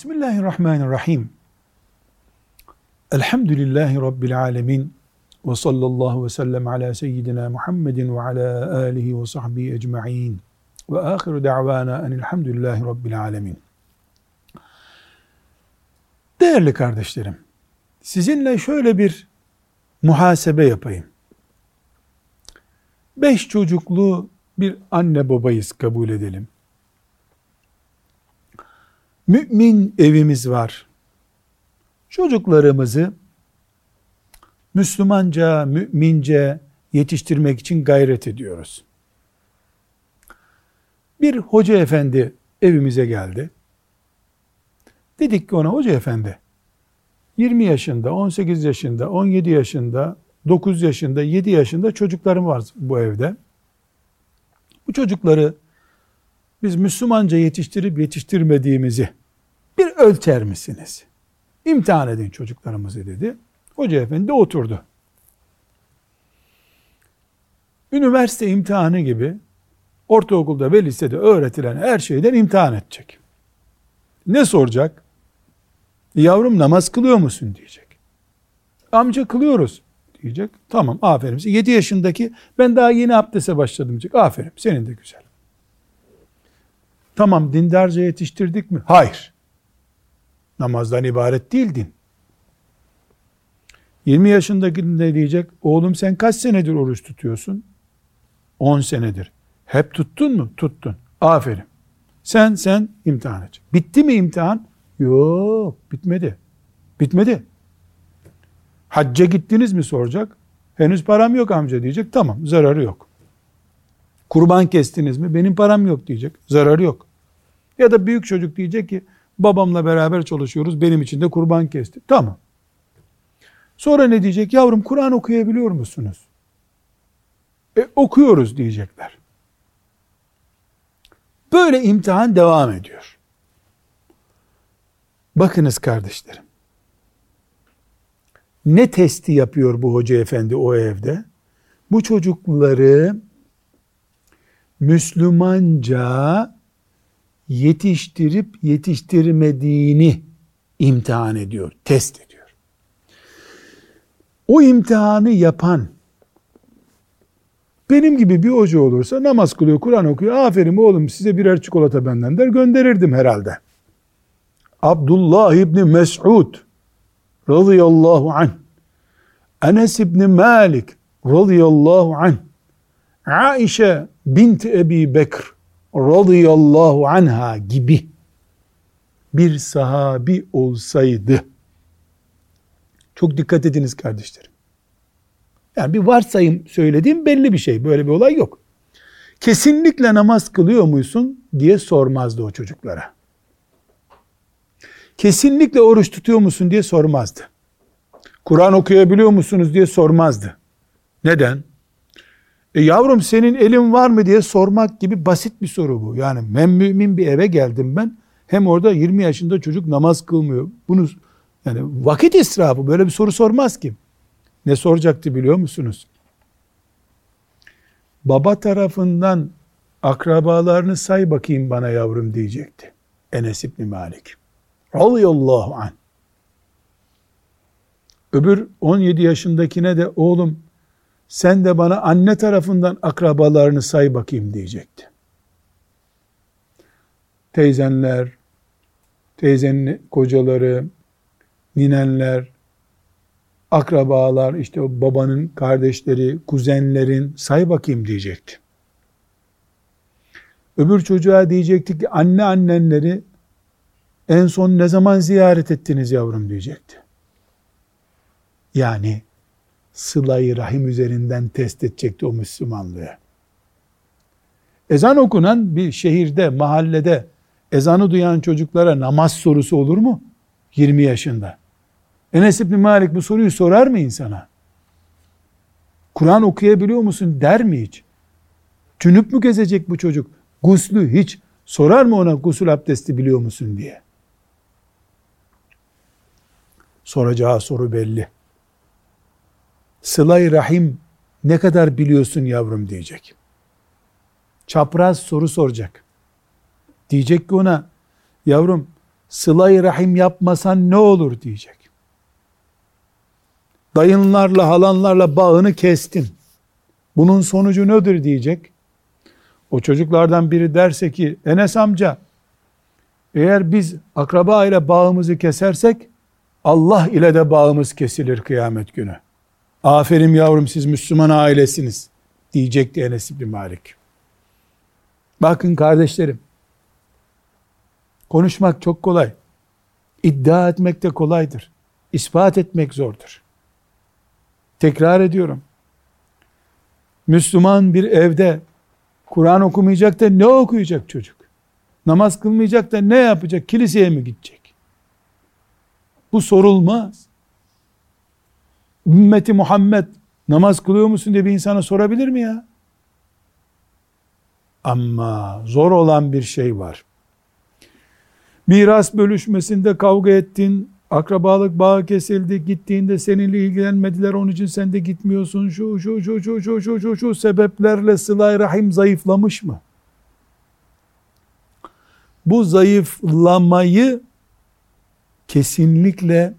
Bismillahirrahmanirrahim. Elhamdülillahi Rabbil alemin. Ve sallallahu ve sellem ala seyyidina Muhammedin ve ala alihi ve sahbihi ecma'in. Ve ahiru da'vana enilhamdülillahi Rabbil alemin. Değerli kardeşlerim, sizinle şöyle bir muhasebe yapayım. Beş çocuklu bir anne babayız kabul edelim. Mümin evimiz var. Çocuklarımızı Müslümanca, mümince yetiştirmek için gayret ediyoruz. Bir hoca efendi evimize geldi. Dedik ki ona hoca efendi 20 yaşında, 18 yaşında, 17 yaşında, 9 yaşında, 7 yaşında çocuklarım var bu evde. Bu çocukları biz Müslümanca yetiştirip yetiştirmediğimizi bir ölçer misiniz? İmtihan edin çocuklarımızı dedi. Hoca efendi oturdu. Üniversite imtihanı gibi ortaokulda ve lisede öğretilen her şeyden imtihan edecek. Ne soracak? Yavrum namaz kılıyor musun diyecek. Amca kılıyoruz diyecek. Tamam aferin. 7 yaşındaki ben daha yeni abdese başladım diyecek. Aferin senin de güzel. Tamam dindarca yetiştirdik mi? Hayır. Namazdan ibaret değil din. 20 yaşındaki ne diyecek? Oğlum sen kaç senedir oruç tutuyorsun? 10 senedir. Hep tuttun mu? Tuttun. Aferin. Sen sen imtihan et. Bitti mi imtihan? Yok, bitmedi. Bitmedi. Hacca gittiniz mi soracak. Henüz param yok amca diyecek. Tamam, zararı yok. Kurban kestiniz mi? Benim param yok diyecek. Zararı yok. Ya da büyük çocuk diyecek ki babamla beraber çalışıyoruz. Benim için de kurban kesti. Tamam. Sonra ne diyecek? Yavrum Kur'an okuyabiliyor musunuz? E, okuyoruz diyecekler. Böyle imtihan devam ediyor. Bakınız kardeşlerim. Ne testi yapıyor bu hoca efendi o evde? Bu çocukları Müslümanca yetiştirip yetiştirmediğini imtihan ediyor, test ediyor. O imtihanı yapan benim gibi bir hoca olursa namaz kılıyor, Kur'an okuyor. Aferin oğlum size birer çikolata benden der gönderirdim herhalde. Abdullah İbni Mes'ud radıyallahu anh Enes İbni Malik radıyallahu anh Aişe bint Ebi Bekr radıyallahu anha gibi bir sahabi olsaydı çok dikkat ediniz kardeşlerim. Yani bir varsayım söylediğim belli bir şey. Böyle bir olay yok. Kesinlikle namaz kılıyor musun diye sormazdı o çocuklara. Kesinlikle oruç tutuyor musun diye sormazdı. Kur'an okuyabiliyor musunuz diye sormazdı. Neden? E yavrum senin elin var mı diye sormak gibi basit bir soru bu. Yani ben mümin bir eve geldim ben. Hem orada 20 yaşında çocuk namaz kılmıyor. Bunu yani vakit israfı böyle bir soru sormaz ki. Ne soracaktı biliyor musunuz? Baba tarafından akrabalarını say bakayım bana yavrum diyecekti. Enes İbni Malik. Radıyallahu anh. Öbür 17 yaşındakine de oğlum sen de bana anne tarafından akrabalarını say bakayım diyecekti. Teyzenler, teyzenin kocaları, ninenler, akrabalar, işte babanın kardeşleri, kuzenlerin say bakayım diyecekti. Öbür çocuğa diyecekti ki anne annenleri en son ne zaman ziyaret ettiniz yavrum diyecekti. Yani sılayı rahim üzerinden test edecekti o Müslümanlığı. Ezan okunan bir şehirde, mahallede ezanı duyan çocuklara namaz sorusu olur mu? 20 yaşında. Enes İbni Malik bu soruyu sorar mı insana? Kur'an okuyabiliyor musun der mi hiç? Cünüp mü gezecek bu çocuk? Guslü hiç sorar mı ona gusül abdesti biliyor musun diye? Soracağı soru belli. Sıla-i Rahim ne kadar biliyorsun yavrum diyecek. Çapraz soru soracak. Diyecek ki ona yavrum sıla rahim yapmasan ne olur diyecek. Dayınlarla halanlarla bağını kestin. Bunun sonucu nedir diyecek. O çocuklardan biri derse ki Enes amca eğer biz akraba ile bağımızı kesersek Allah ile de bağımız kesilir kıyamet günü. Aferin yavrum siz Müslüman ailesiniz diyecekti Enes İbni Malik. Bakın kardeşlerim konuşmak çok kolay. İddia etmek de kolaydır. İspat etmek zordur. Tekrar ediyorum. Müslüman bir evde Kur'an okumayacak da ne okuyacak çocuk? Namaz kılmayacak da ne yapacak? Kiliseye mi gidecek? Bu sorulmaz. Ümmeti Muhammed namaz kılıyor musun diye bir insana sorabilir mi ya? Ama zor olan bir şey var. Miras bölüşmesinde kavga ettin, akrabalık bağı kesildi, gittiğinde seninle ilgilenmediler, onun için sen de gitmiyorsun, şu şu şu şu şu şu şu, şu sebeplerle sıla rahim zayıflamış mı? Bu zayıflamayı kesinlikle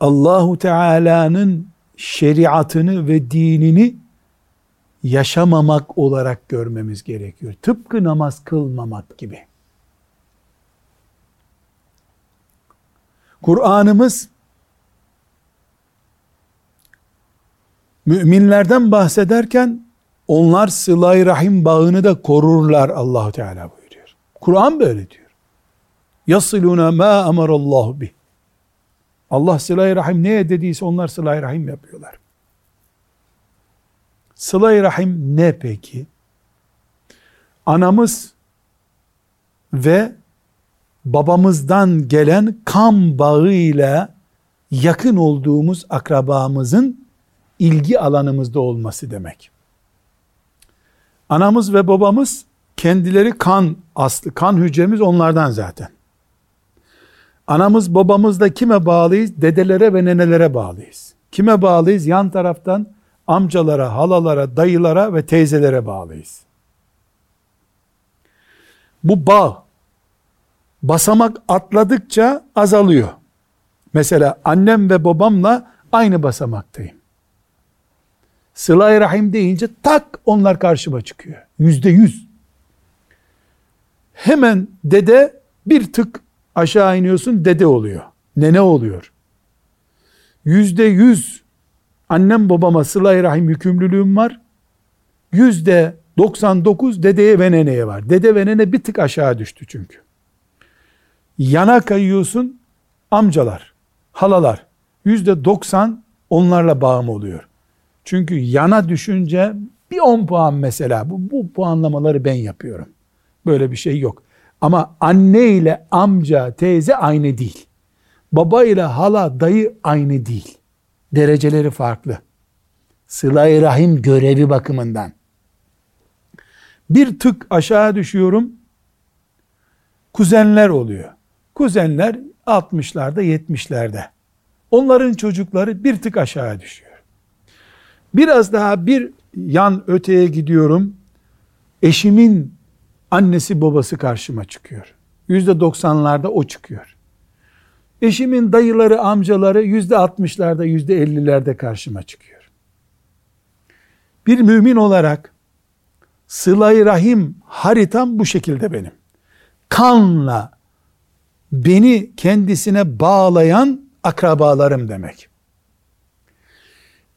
Allahu Teala'nın şeriatını ve dinini yaşamamak olarak görmemiz gerekiyor. Tıpkı namaz kılmamak gibi. Kur'an'ımız müminlerden bahsederken onlar sıla rahim bağını da korurlar Allahu Teala buyuruyor. Kur'an böyle diyor. Yasiluna ma emarallahu bih. Allah sıla rahim ne dediyse onlar sıla rahim yapıyorlar. sıla rahim ne peki? Anamız ve babamızdan gelen kan bağıyla yakın olduğumuz akrabamızın ilgi alanımızda olması demek. Anamız ve babamız kendileri kan aslı, kan hücremiz onlardan zaten. Anamız babamız da kime bağlıyız? Dedelere ve nenelere bağlıyız. Kime bağlıyız? Yan taraftan amcalara, halalara, dayılara ve teyzelere bağlıyız. Bu bağ basamak atladıkça azalıyor. Mesela annem ve babamla aynı basamaktayım. Sıla-i Rahim deyince tak onlar karşıma çıkıyor. Yüzde yüz. Hemen dede bir tık aşağı iniyorsun dede oluyor. Nene oluyor. Yüzde yüz annem babama sıla-i rahim yükümlülüğüm var. Yüzde 99 dedeye ve neneye var. Dede ve nene bir tık aşağı düştü çünkü. Yana kayıyorsun amcalar, halalar. Yüzde 90 onlarla bağım oluyor. Çünkü yana düşünce bir 10 puan mesela bu, bu puanlamaları ben yapıyorum. Böyle bir şey yok. Ama anne ile amca, teyze aynı değil. Baba ile hala, dayı aynı değil. Dereceleri farklı. Sıla-i Rahim görevi bakımından. Bir tık aşağı düşüyorum. Kuzenler oluyor. Kuzenler 60'larda 70'lerde. Onların çocukları bir tık aşağı düşüyor. Biraz daha bir yan öteye gidiyorum. Eşimin annesi babası karşıma çıkıyor. Yüzde doksanlarda o çıkıyor. Eşimin dayıları, amcaları yüzde altmışlarda, yüzde ellilerde karşıma çıkıyor. Bir mümin olarak sıla rahim haritam bu şekilde benim. Kanla beni kendisine bağlayan akrabalarım demek.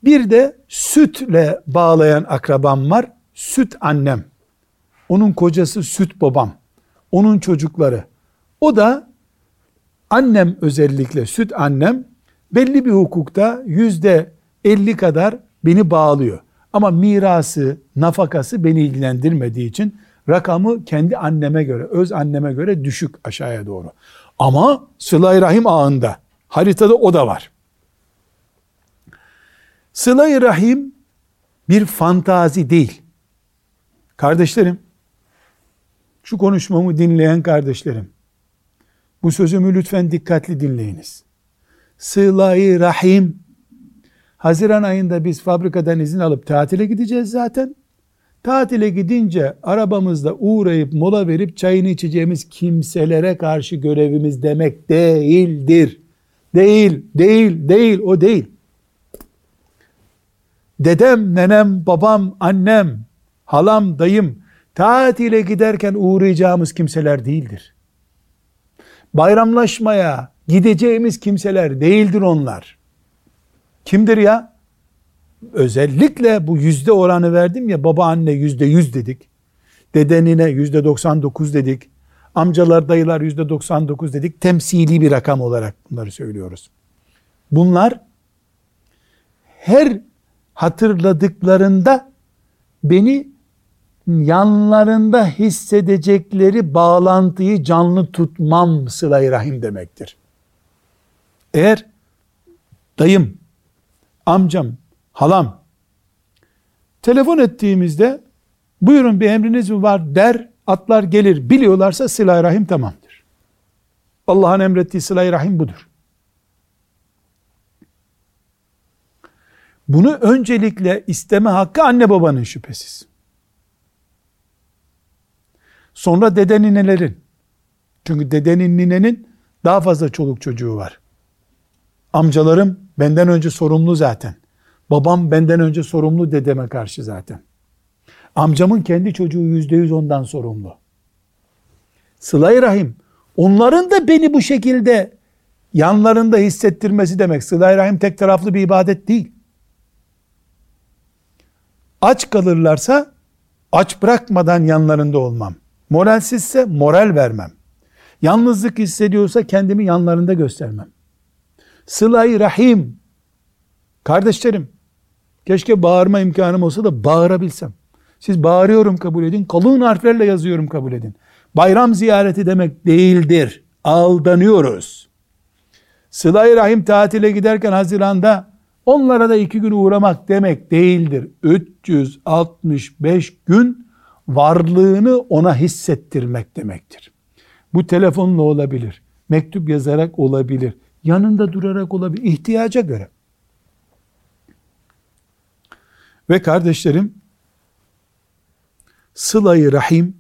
Bir de sütle bağlayan akrabam var. Süt annem. Onun kocası süt babam. Onun çocukları. O da annem özellikle süt annem belli bir hukukta yüzde elli kadar beni bağlıyor. Ama mirası, nafakası beni ilgilendirmediği için rakamı kendi anneme göre, öz anneme göre düşük aşağıya doğru. Ama sıla rahim ağında, haritada o da var. sıla rahim bir fantazi değil. Kardeşlerim, şu konuşmamı dinleyen kardeşlerim, bu sözümü lütfen dikkatli dinleyiniz. Sıla-i Rahim, Haziran ayında biz fabrikadan izin alıp tatile gideceğiz zaten. tatile gidince arabamızda uğrayıp mola verip çayını içeceğimiz kimselere karşı görevimiz demek değildir. Değil, değil, değil, o değil. Dedem, nenem, babam, annem, halam, dayım tatile giderken uğrayacağımız kimseler değildir. Bayramlaşmaya gideceğimiz kimseler değildir onlar. Kimdir ya? Özellikle bu yüzde oranı verdim ya baba anne yüzde yüz dedik. Dedenine yüzde doksan dokuz dedik. Amcalar dayılar yüzde doksan dokuz dedik. Temsili bir rakam olarak bunları söylüyoruz. Bunlar her hatırladıklarında beni yanlarında hissedecekleri bağlantıyı canlı tutmam sıla rahim demektir. Eğer dayım, amcam, halam telefon ettiğimizde buyurun bir emriniz mi var der atlar gelir biliyorlarsa sıla rahim tamamdır. Allah'ın emrettiği sıla rahim budur. Bunu öncelikle isteme hakkı anne babanın şüphesiz. Sonra dede ninelerin. Çünkü dedenin ninenin daha fazla çoluk çocuğu var. Amcalarım benden önce sorumlu zaten. Babam benden önce sorumlu dedeme karşı zaten. Amcamın kendi çocuğu yüzde yüz ondan sorumlu. Sıla-i Rahim onların da beni bu şekilde yanlarında hissettirmesi demek. Sıla-i Rahim tek taraflı bir ibadet değil. Aç kalırlarsa aç bırakmadan yanlarında olmam. Moralsizse moral vermem. Yalnızlık hissediyorsa kendimi yanlarında göstermem. Sıla-i Rahim kardeşlerim keşke bağırma imkanım olsa da bağırabilsem. Siz bağırıyorum kabul edin. Kalın harflerle yazıyorum kabul edin. Bayram ziyareti demek değildir. Aldanıyoruz. Sıla-i Rahim tatile giderken Haziran'da onlara da iki gün uğramak demek değildir. 365 gün varlığını ona hissettirmek demektir. Bu telefonla olabilir. Mektup yazarak olabilir. Yanında durarak olabilir. ihtiyaca göre. Ve kardeşlerim sılayı rahim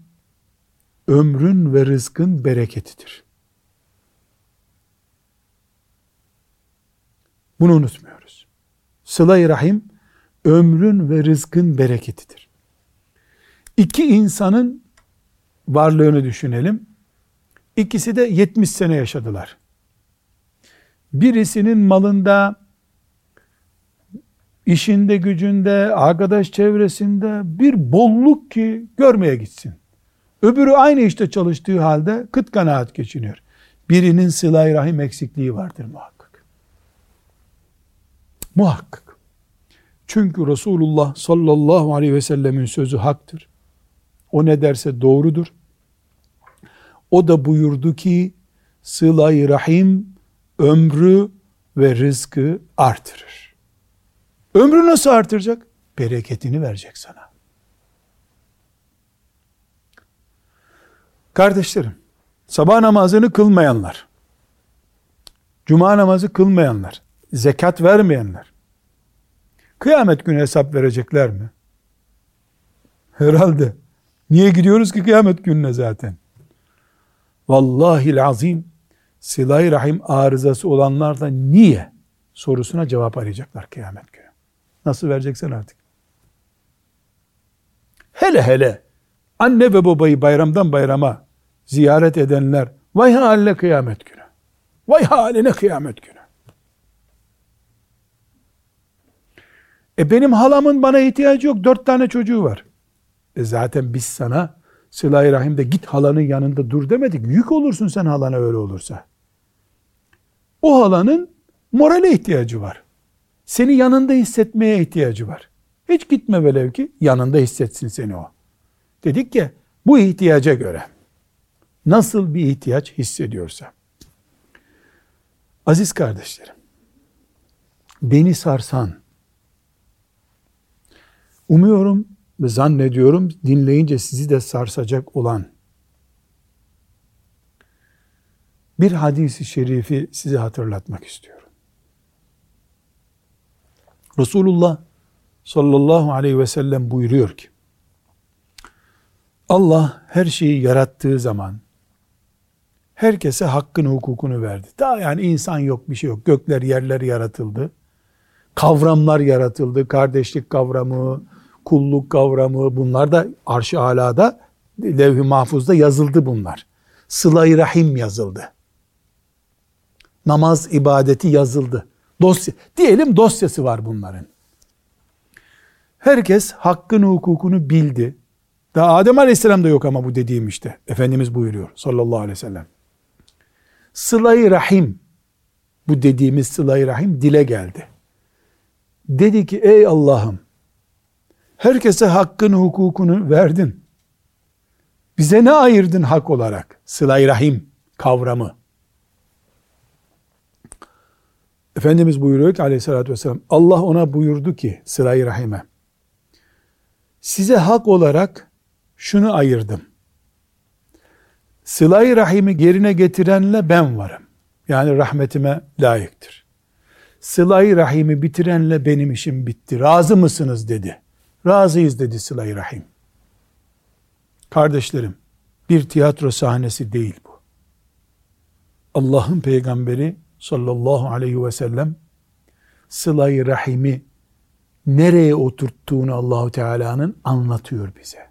ömrün ve rızkın bereketidir. Bunu unutmuyoruz. Sıla-i Rahim ömrün ve rızkın bereketidir. İki insanın varlığını düşünelim. İkisi de 70 sene yaşadılar. Birisinin malında, işinde, gücünde, arkadaş çevresinde bir bolluk ki görmeye gitsin. Öbürü aynı işte çalıştığı halde kıt kanaat geçiniyor. Birinin sıla rahim eksikliği vardır muhakkak. Muhakkak. Çünkü Resulullah sallallahu aleyhi ve sellemin sözü haktır. O ne derse doğrudur. O da buyurdu ki sıla rahim ömrü ve rızkı artırır. Ömrü nasıl artıracak? Bereketini verecek sana. Kardeşlerim, sabah namazını kılmayanlar, cuma namazı kılmayanlar, zekat vermeyenler, kıyamet günü hesap verecekler mi? Herhalde. Niye gidiyoruz ki kıyamet gününe zaten? Vallahi azim silay rahim arızası olanlar da niye sorusuna cevap arayacaklar kıyamet günü. Nasıl vereceksen artık. Hele hele anne ve babayı bayramdan bayrama ziyaret edenler vay haline kıyamet günü. Vay haline kıyamet günü. E benim halamın bana ihtiyacı yok. Dört tane çocuğu var. E zaten biz sana sıla-i rahimde git halanın yanında dur demedik. Yük olursun sen halana öyle olursa. O halanın morale ihtiyacı var. Seni yanında hissetmeye ihtiyacı var. Hiç gitme velev ki yanında hissetsin seni o. Dedik ki bu ihtiyaca göre nasıl bir ihtiyaç hissediyorsa. Aziz kardeşlerim, beni sarsan, umuyorum zannediyorum dinleyince sizi de sarsacak olan bir hadisi şerifi size hatırlatmak istiyorum. Resulullah sallallahu aleyhi ve sellem buyuruyor ki Allah her şeyi yarattığı zaman herkese hakkın hukukunu verdi. Daha yani insan yok bir şey yok. Gökler yerler yaratıldı. Kavramlar yaratıldı. Kardeşlik kavramı, kulluk kavramı bunlar da arş-ı alada levh-i mahfuzda yazıldı bunlar. Sıla-i rahim yazıldı. Namaz ibadeti yazıldı. Dosya, diyelim dosyası var bunların. Herkes hakkın hukukunu bildi. Daha Adem Aleyhisselam da yok ama bu dediğim işte. Efendimiz buyuruyor sallallahu aleyhi ve sellem. Sıla-i Rahim, bu dediğimiz Sıla-i Rahim dile geldi. Dedi ki ey Allah'ım, herkese hakkın hukukunu verdin. Bize ne ayırdın hak olarak? Sıla-i Rahim kavramı. Efendimiz buyuruyor ki aleyhissalatü vesselam, Allah ona buyurdu ki sıla-i rahime, size hak olarak şunu ayırdım. Sıla-i rahimi yerine getirenle ben varım. Yani rahmetime layıktır. Sıla-i rahimi bitirenle benim işim bitti. Razı mısınız dedi. Razıyız dedi sıla-i rahim. Kardeşlerim, bir tiyatro sahnesi değil bu. Allah'ın peygamberi sallallahu aleyhi ve sellem sıla-i rahimi nereye oturttuğunu Allahu Teala'nın anlatıyor bize.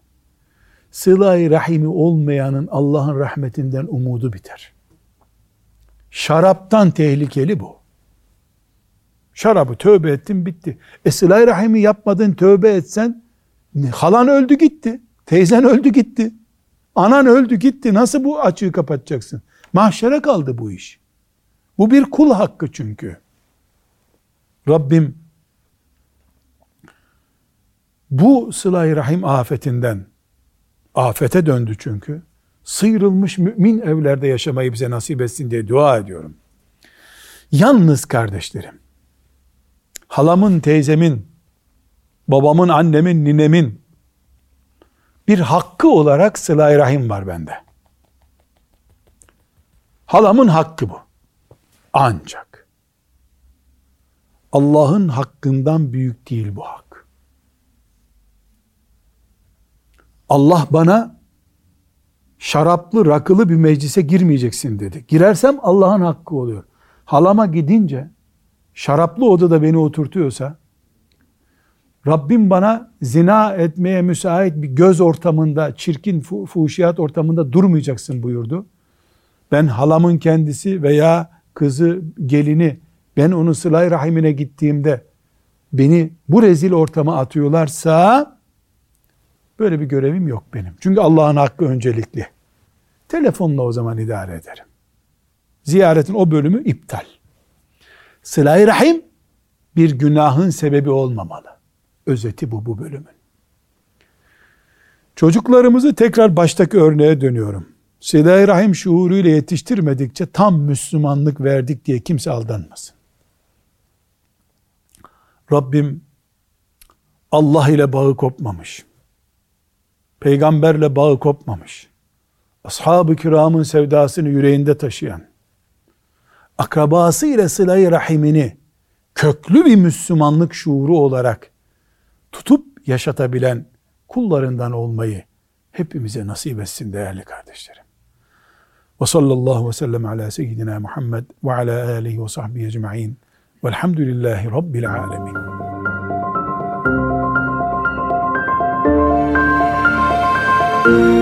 Sıla-i rahimi olmayanın Allah'ın rahmetinden umudu biter. Şaraptan tehlikeli bu. Şarabı tövbe ettin bitti. E sıla-i rahimi yapmadın tövbe etsen halan öldü gitti. Teyzen öldü gitti. Anan öldü gitti. Nasıl bu açığı kapatacaksın? Mahşere kaldı bu iş. Bu bir kul hakkı çünkü. Rabbim bu sıla rahim afetinden afete döndü çünkü. Sıyrılmış mümin evlerde yaşamayı bize nasip etsin diye dua ediyorum. Yalnız kardeşlerim, halamın, teyzemin, babamın, annemin, ninemin bir hakkı olarak sıla rahim var bende. Halamın hakkı bu. Ancak Allah'ın hakkından büyük değil bu hak. Allah bana şaraplı, rakılı bir meclise girmeyeceksin dedi. Girersem Allah'ın hakkı oluyor. Halama gidince şaraplı odada beni oturtuyorsa Rabbim bana zina etmeye müsait bir göz ortamında, çirkin fu fuhuşiyat ortamında durmayacaksın buyurdu. Ben halamın kendisi veya kızı, gelini, ben onu sılay rahimine gittiğimde beni bu rezil ortama atıyorlarsa böyle bir görevim yok benim. Çünkü Allah'ın hakkı öncelikli. Telefonla o zaman idare ederim. Ziyaretin o bölümü iptal. Sıla-i Rahim bir günahın sebebi olmamalı. Özeti bu bu bölümün. Çocuklarımızı tekrar baştaki örneğe dönüyorum. Sıla-i Rahim şuuruyla yetiştirmedikçe tam Müslümanlık verdik diye kimse aldanmasın. Rabbim Allah ile bağı kopmamış. Peygamberle bağı kopmamış. Ashab-ı kiramın sevdasını yüreğinde taşıyan, akrabası ile sıla rahimini köklü bir Müslümanlık şuuru olarak tutup yaşatabilen kullarından olmayı hepimize nasip etsin değerli kardeşlerim. Ve sallallahu ve sellem ala seyyidina Muhammed ve ala alihi ve sahbihi ecma'in. Velhamdülillahi Rabbil alemin. Müzik